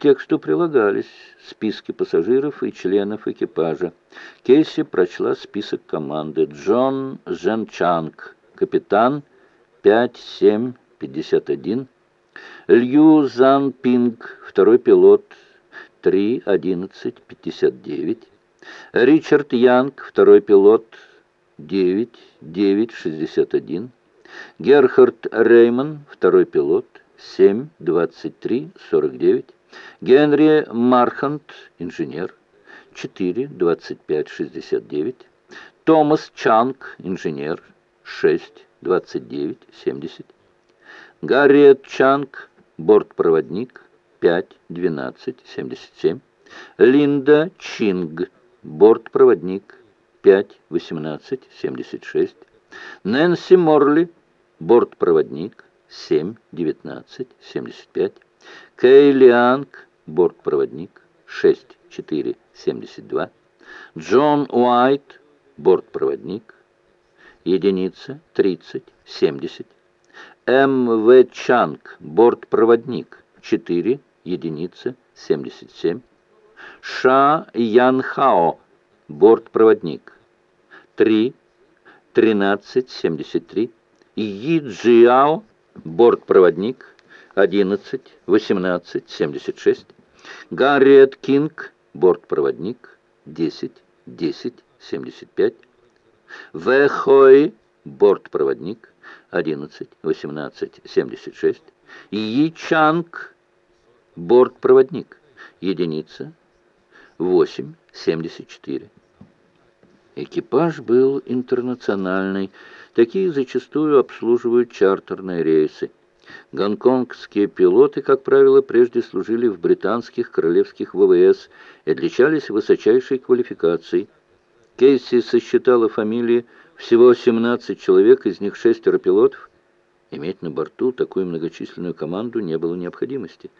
тексту прилагались списки пассажиров и членов экипажа. Кейси прочла список команды. Джон Женчанг, капитан 5751. Лью Зан Пинг, второй пилот 3.11.59. Ричард Янг, второй пилот 9.9.61. Герхард Рейман, второй пилот 7.23.49. Генри Мархант, инженер, 4, 25, 69. Томас Чанг, инженер, 6, 29, 70. Гарриет Чанг, бортпроводник, 5, 12, 77. Линда Чинг, бортпроводник, 5, 18, 76. Нэнси Морли, бортпроводник, 7, 19, 75. Кейлианг, бортпроводник, 6472. Джон Уайт, бортпроводник, единица 3070. М. В. Чанг, бортпроводник, 4, единица 77. Ша Ян Хао, бортпроводник, 3, 1373. Йи Джиао, бортпроводник, 11, 18, 76. Гарриет Кинг, бортпроводник, 10, 10, 75. В. Бортпроводник, 11, 18, 76. Yi Чанг, бортпроводник, единица, 8, 74. Экипаж был интернациональный. Такие зачастую обслуживают чартерные рейсы. Гонконгские пилоты, как правило, прежде служили в британских королевских ВВС и отличались высочайшей квалификацией. Кейси сосчитала фамилии всего 17 человек, из них шестеро пилотов. Иметь на борту такую многочисленную команду не было необходимости.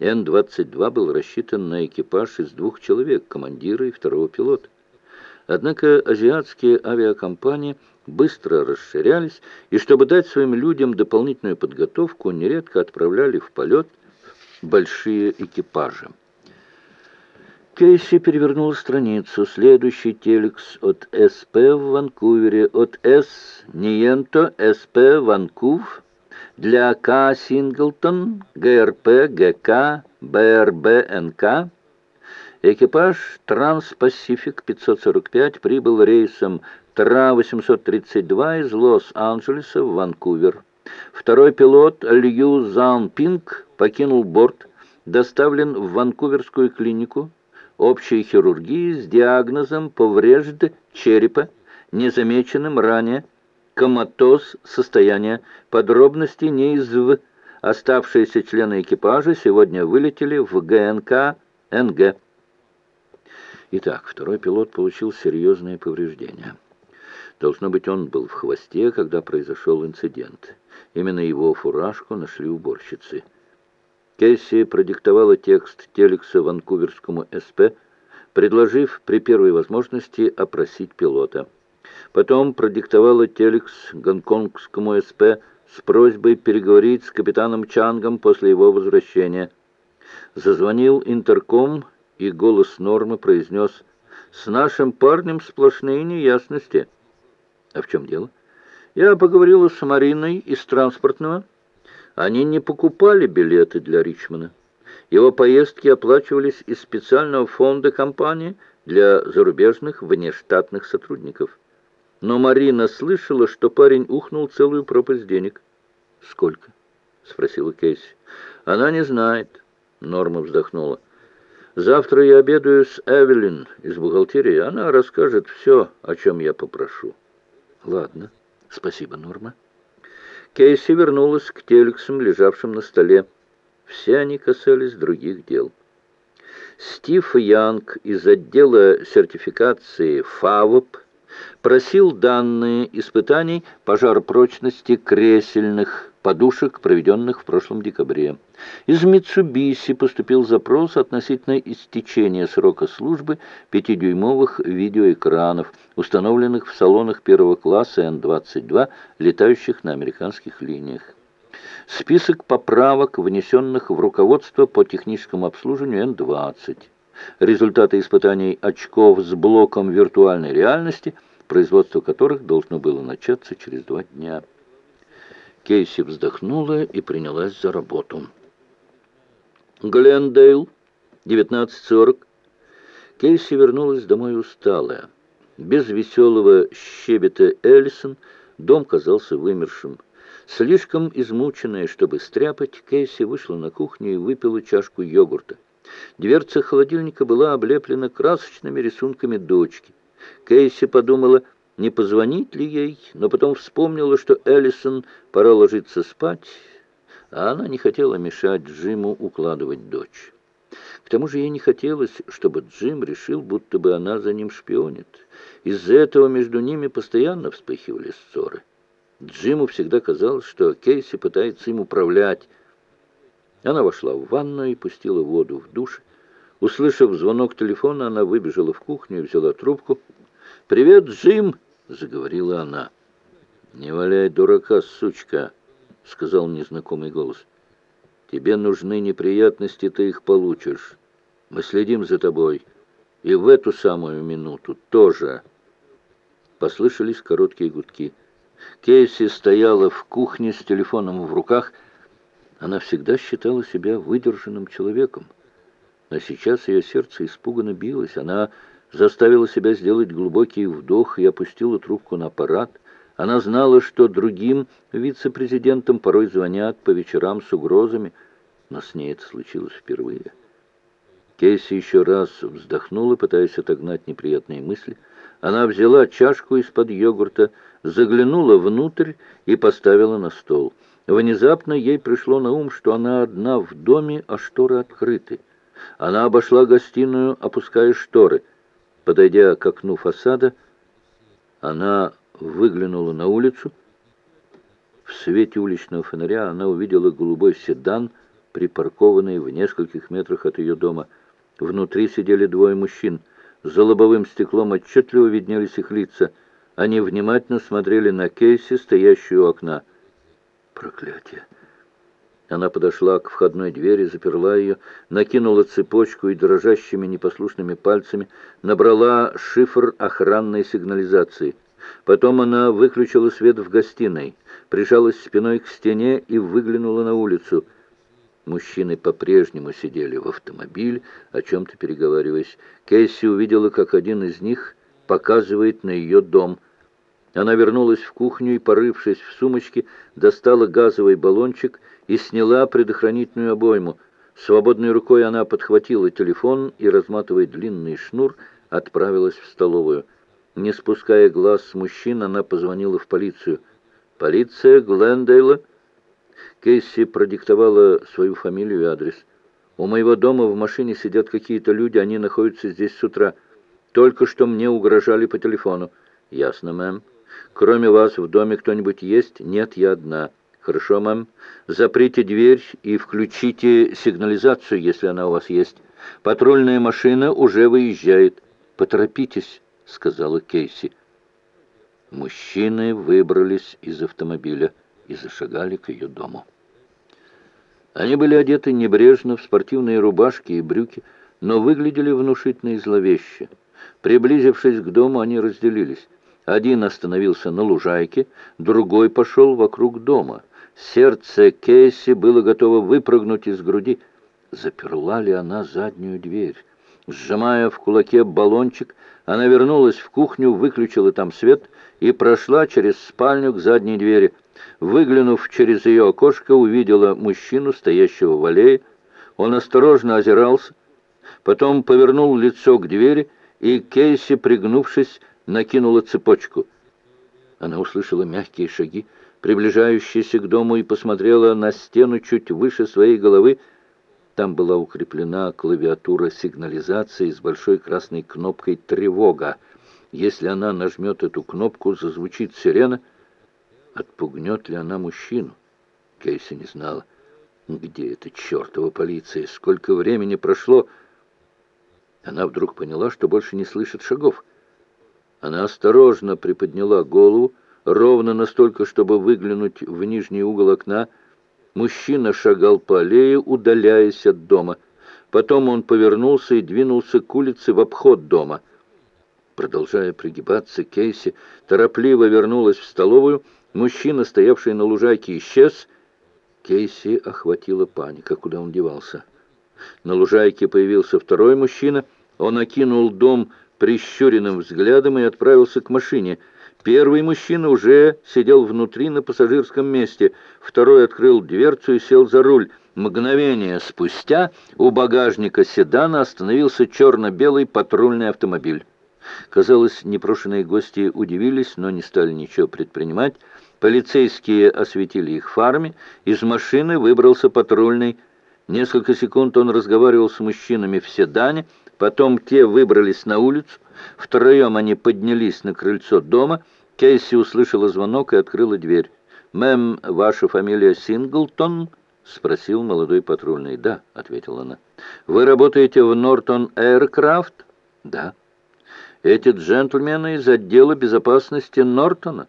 Н-22 был рассчитан на экипаж из двух человек, командира и второго пилота. Однако азиатские авиакомпании быстро расширялись, и чтобы дать своим людям дополнительную подготовку, нередко отправляли в полет большие экипажи. Кейси перевернула страницу. Следующий телекс от СП в Ванкувере, от С. Ниенто, СП Ванкув, для К. Синглтон, ГРП, ГК, БРБ, НК, Экипаж Транспасифик 545 прибыл рейсом ТРА-832 из Лос-Анджелеса в Ванкувер. Второй пилот Лью Зан Пинг покинул борт, доставлен в Ванкуверскую клинику общей хирургии с диагнозом поврежд черепа, незамеченным ранее, коматоз состояния, подробности не из в. Оставшиеся члены экипажа сегодня вылетели в ГНК НГ. Итак, второй пилот получил серьезные повреждения. Должно быть, он был в хвосте, когда произошел инцидент. Именно его фуражку нашли уборщицы. Кэсси продиктовала текст телекса ванкуверскому СП, предложив при первой возможности опросить пилота. Потом продиктовала телекс гонконгскому СП с просьбой переговорить с капитаном Чангом после его возвращения. Зазвонил интерком и голос Нормы произнес «С нашим парнем сплошные неясности». «А в чем дело?» «Я поговорила с Мариной из транспортного. Они не покупали билеты для Ричмана. Его поездки оплачивались из специального фонда компании для зарубежных внештатных сотрудников. Но Марина слышала, что парень ухнул целую пропасть денег». «Сколько?» — спросила Кейси. «Она не знает», — Норма вздохнула. Завтра я обедаю с Эвелин из бухгалтерии. Она расскажет все, о чем я попрошу. Ладно. Спасибо, Норма. Кейси вернулась к телексам, лежавшим на столе. Все они касались других дел. Стив Янг из отдела сертификации ФАВОП просил данные испытаний пожаропрочности кресельных подушек, проведенных в прошлом декабре. Из Митсубиси поступил запрос относительно истечения срока службы пятидюймовых видеоэкранов, установленных в салонах первого класса Н-22, летающих на американских линиях. Список поправок, внесенных в руководство по техническому обслуживанию Н-20. Результаты испытаний очков с блоком виртуальной реальности, производство которых должно было начаться через два дня. Кейси вздохнула и принялась за работу. Глендейл, 19.40. Кейси вернулась домой усталая. Без веселого щебета Эллисон дом казался вымершим. Слишком измученная, чтобы стряпать, Кейси вышла на кухню и выпила чашку йогурта. Дверца холодильника была облеплена красочными рисунками дочки. Кейси подумала, не позвонить ли ей, но потом вспомнила, что Эллисон пора ложиться спать, а она не хотела мешать Джиму укладывать дочь. К тому же ей не хотелось, чтобы Джим решил, будто бы она за ним шпионит. Из-за этого между ними постоянно вспыхивали ссоры. Джиму всегда казалось, что Кейси пытается им управлять. Она вошла в ванную и пустила воду в душ. Услышав звонок телефона, она выбежала в кухню и взяла трубку. «Привет, Джим!» — заговорила она. «Не валяй дурака, сучка!» — сказал незнакомый голос. «Тебе нужны неприятности, ты их получишь. Мы следим за тобой. И в эту самую минуту тоже...» Послышались короткие гудки. Кейси стояла в кухне с телефоном в руках. Она всегда считала себя выдержанным человеком. Но сейчас ее сердце испуганно билось. Она заставила себя сделать глубокий вдох и опустила трубку на аппарат. Она знала, что другим вице-президентам порой звонят по вечерам с угрозами, но с ней это случилось впервые. Кейси еще раз вздохнула, пытаясь отогнать неприятные мысли. Она взяла чашку из-под йогурта, заглянула внутрь и поставила на стол. Внезапно ей пришло на ум, что она одна в доме, а шторы открыты. Она обошла гостиную, опуская шторы. Подойдя к окну фасада, она выглянула на улицу. В свете уличного фонаря она увидела голубой седан, припаркованный в нескольких метрах от ее дома. Внутри сидели двое мужчин. За лобовым стеклом отчетливо виднелись их лица — они внимательно смотрели на Кейси, стоящую у окна. Проклятие! Она подошла к входной двери, заперла ее, накинула цепочку и дрожащими непослушными пальцами набрала шифр охранной сигнализации. Потом она выключила свет в гостиной, прижалась спиной к стене и выглянула на улицу. Мужчины по-прежнему сидели в автомобиле, о чем-то переговариваясь. Кейси увидела, как один из них показывает на ее дом – она вернулась в кухню и, порывшись в сумочке, достала газовый баллончик и сняла предохранительную обойму. Свободной рукой она подхватила телефон и, разматывая длинный шнур, отправилась в столовую. Не спуская глаз с мужчин, она позвонила в полицию. «Полиция Глендейла?» Кейси продиктовала свою фамилию и адрес. «У моего дома в машине сидят какие-то люди, они находятся здесь с утра. Только что мне угрожали по телефону». «Ясно, мэм». Кроме вас в доме кто-нибудь есть? Нет, я одна. Хорошо, мэм. Заприте дверь и включите сигнализацию, если она у вас есть. Патрульная машина уже выезжает. Поторопитесь, сказала Кейси. Мужчины выбрались из автомобиля и зашагали к ее дому. Они были одеты небрежно в спортивные рубашки и брюки, но выглядели внушительно и зловеще. Приблизившись к дому, они разделились. Один остановился на лужайке, другой пошел вокруг дома. Сердце Кейси было готово выпрыгнуть из груди. Заперла ли она заднюю дверь? Сжимая в кулаке баллончик, она вернулась в кухню, выключила там свет и прошла через спальню к задней двери. Выглянув через ее окошко, увидела мужчину, стоящего в аллее. Он осторожно озирался, потом повернул лицо к двери, и Кейси, пригнувшись, накинула цепочку. Она услышала мягкие шаги, приближающиеся к дому, и посмотрела на стену чуть выше своей головы. Там была укреплена клавиатура сигнализации с большой красной кнопкой «Тревога». Если она нажмет эту кнопку, зазвучит сирена. Отпугнет ли она мужчину? Кейси не знала. Где эта чертова полиция? Сколько времени прошло? Она вдруг поняла, что больше не слышит шагов. Она осторожно приподняла голову, ровно настолько, чтобы выглянуть в нижний угол окна. Мужчина шагал по аллее, удаляясь от дома. Потом он повернулся и двинулся к улице в обход дома. Продолжая пригибаться, Кейси торопливо вернулась в столовую. Мужчина, стоявший на лужайке, исчез. Кейси охватила паника. Куда он девался? На лужайке появился второй мужчина. Он окинул дом прищуренным взглядом и отправился к машине. Первый мужчина уже сидел внутри на пассажирском месте. Второй открыл дверцу и сел за руль. Мгновение спустя у багажника седана остановился черно-белый патрульный автомобиль. Казалось, непрошенные гости удивились, но не стали ничего предпринимать. Полицейские осветили их фарами. Из машины выбрался патрульный. Несколько секунд он разговаривал с мужчинами в седане, потом те выбрались на улицу. Втроем они поднялись на крыльцо дома. Кейси услышала звонок и открыла дверь. «Мэм, ваша фамилия Синглтон?» — спросил молодой патрульный. «Да», — ответила она. «Вы работаете в Нортон Эйркрафт?» «Да». «Эти джентльмены из отдела безопасности Нортона?»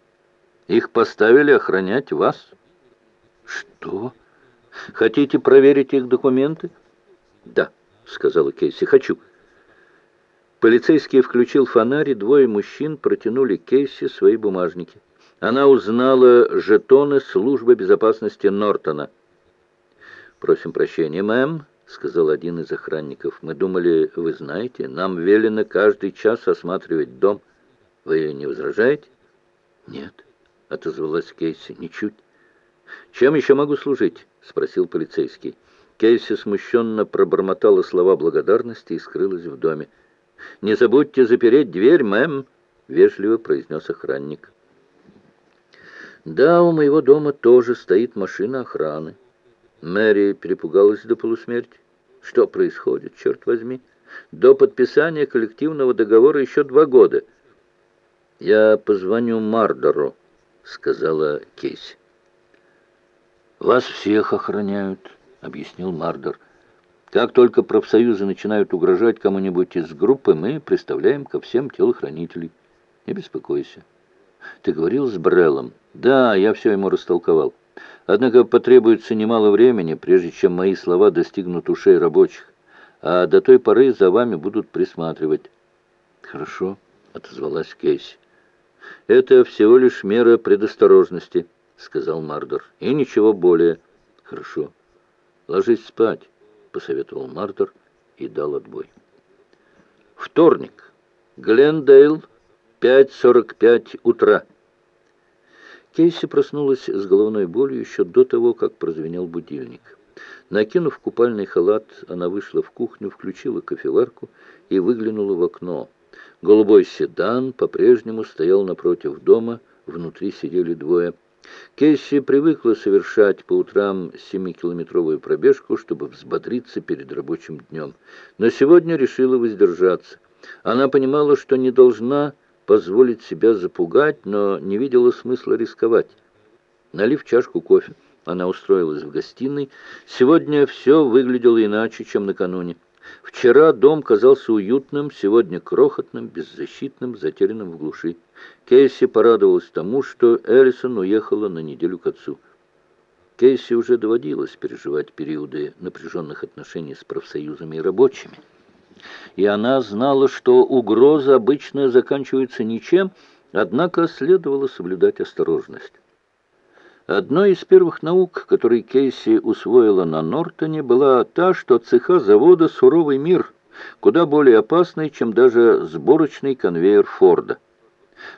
Их поставили охранять вас. Что? Хотите проверить их документы? Да, сказала Кейси, хочу. Полицейский включил фонарь, двое мужчин протянули Кейси свои бумажники. Она узнала жетоны службы безопасности Нортона. «Просим прощения, мэм», — сказал один из охранников. «Мы думали, вы знаете, нам велено каждый час осматривать дом. Вы не возражаете?» «Нет» отозвалась Кейси. «Ничуть». «Чем еще могу служить?» — спросил полицейский. Кейси смущенно пробормотала слова благодарности и скрылась в доме. «Не забудьте запереть дверь, мэм!» — вежливо произнес охранник. «Да, у моего дома тоже стоит машина охраны». Мэри перепугалась до полусмерти. «Что происходит, черт возьми? До подписания коллективного договора еще два года». «Я позвоню Мардору», — сказала Кейси. «Вас всех охраняют», — объяснил Мардер. «Как только профсоюзы начинают угрожать кому-нибудь из группы, мы представляем ко всем телохранителей. Не беспокойся». «Ты говорил с Бреллом?» «Да, я все ему растолковал. Однако потребуется немало времени, прежде чем мои слова достигнут ушей рабочих, а до той поры за вами будут присматривать». «Хорошо», — отозвалась Кейси. «Это всего лишь мера предосторожности», — сказал Мардер. «И ничего более». «Хорошо. Ложись спать», — посоветовал Мардер и дал отбой. Вторник. Глендейл, 5.45 утра. Кейси проснулась с головной болью еще до того, как прозвенел будильник. Накинув купальный халат, она вышла в кухню, включила кофеварку и выглянула в окно. Голубой седан по-прежнему стоял напротив дома, внутри сидели двое. Кейси привыкла совершать по утрам семикилометровую пробежку, чтобы взбодриться перед рабочим днем. Но сегодня решила воздержаться. Она понимала, что не должна позволить себя запугать, но не видела смысла рисковать. Налив чашку кофе, она устроилась в гостиной. Сегодня все выглядело иначе, чем накануне. Вчера дом казался уютным, сегодня крохотным, беззащитным, затерянным в глуши. Кейси порадовалась тому, что Эллисон уехала на неделю к отцу. Кейси уже доводилось переживать периоды напряженных отношений с профсоюзами и рабочими. И она знала, что угроза обычно заканчивается ничем, однако следовало соблюдать осторожность. Одной из первых наук, которые Кейси усвоила на Нортоне, была та, что цеха завода «Суровый мир», куда более опасный, чем даже сборочный конвейер Форда.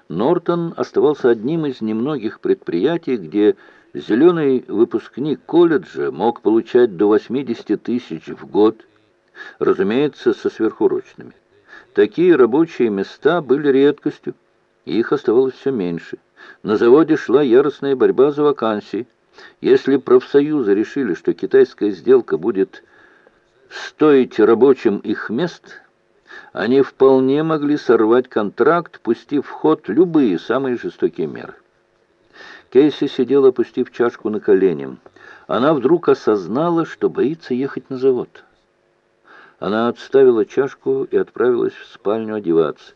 Нортон оставался одним из немногих предприятий, где зеленый выпускник колледжа мог получать до 80 тысяч в год, разумеется, со сверхурочными. Такие рабочие места были редкостью, их оставалось все меньше. На заводе шла яростная борьба за вакансии. Если профсоюзы решили, что китайская сделка будет стоить рабочим их мест, они вполне могли сорвать контракт, пустив в ход любые самые жестокие меры. Кейси сидела, опустив чашку на колени. Она вдруг осознала, что боится ехать на завод. Она отставила чашку и отправилась в спальню одеваться.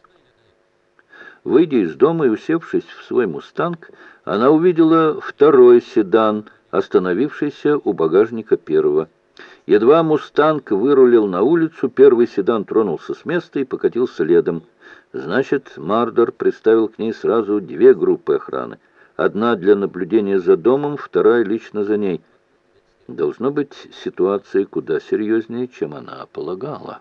Выйдя из дома и усевшись в свой «Мустанг», она увидела второй седан, остановившийся у багажника первого. Едва «Мустанг» вырулил на улицу, первый седан тронулся с места и покатил следом. Значит, Мардор приставил к ней сразу две группы охраны. Одна для наблюдения за домом, вторая лично за ней. Должно быть, ситуация куда серьезнее, чем она полагала.